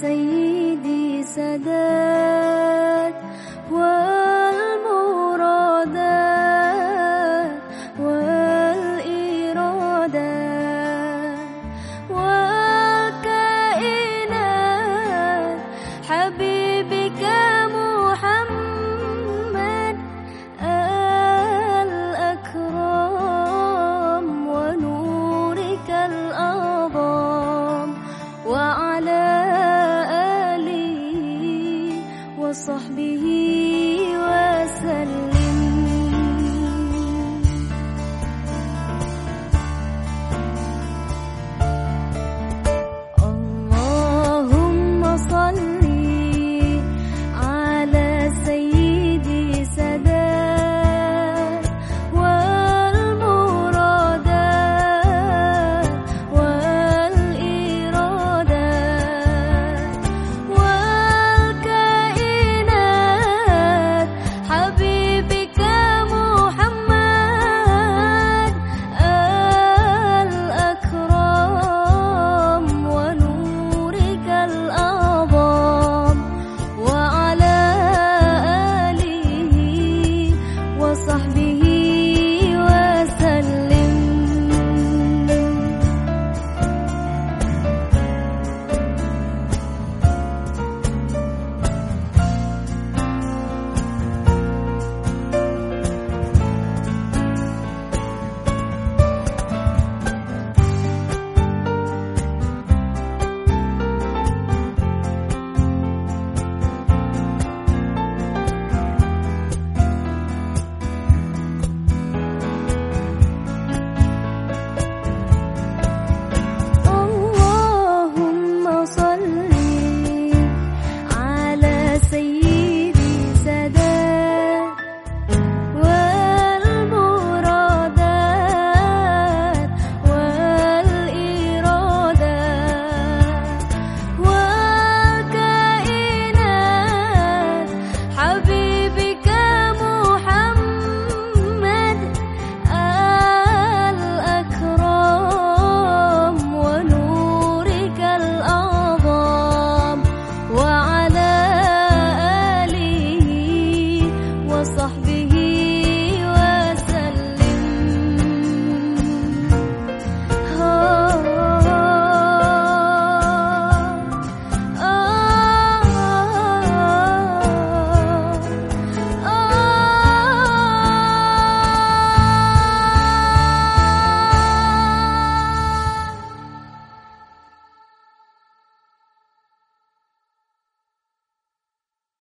سيدي سداد.